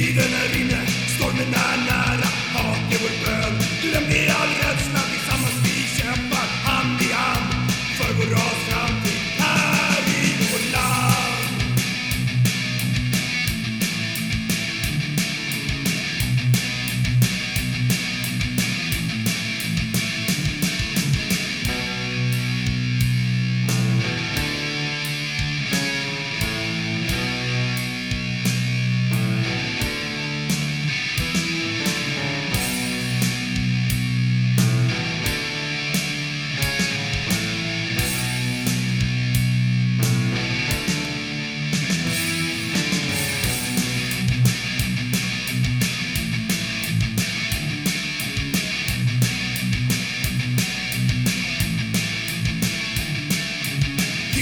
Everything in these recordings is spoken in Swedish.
Vida na vina, stormy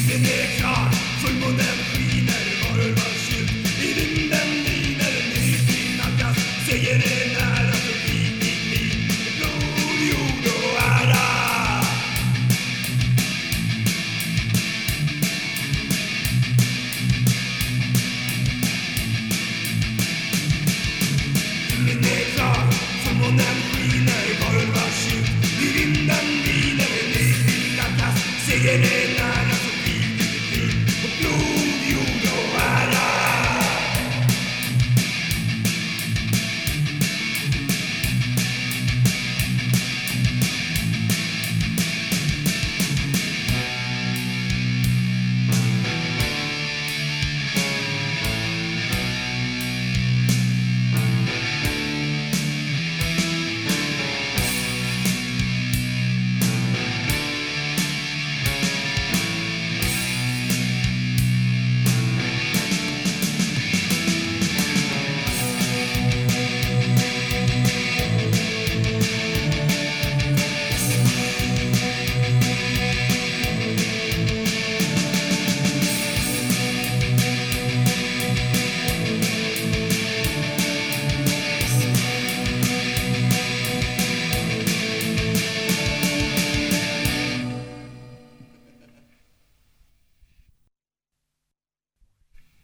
Fisken är klar, fullmånen skiner, varulvar skjut i vinden viner, nyfiken naggas, segern är nära, publik i krig, blod, jord och ära. Fisken är klar, fullmånen skiner, varulvar skjut i vinden viner, nyfiken naggas, segern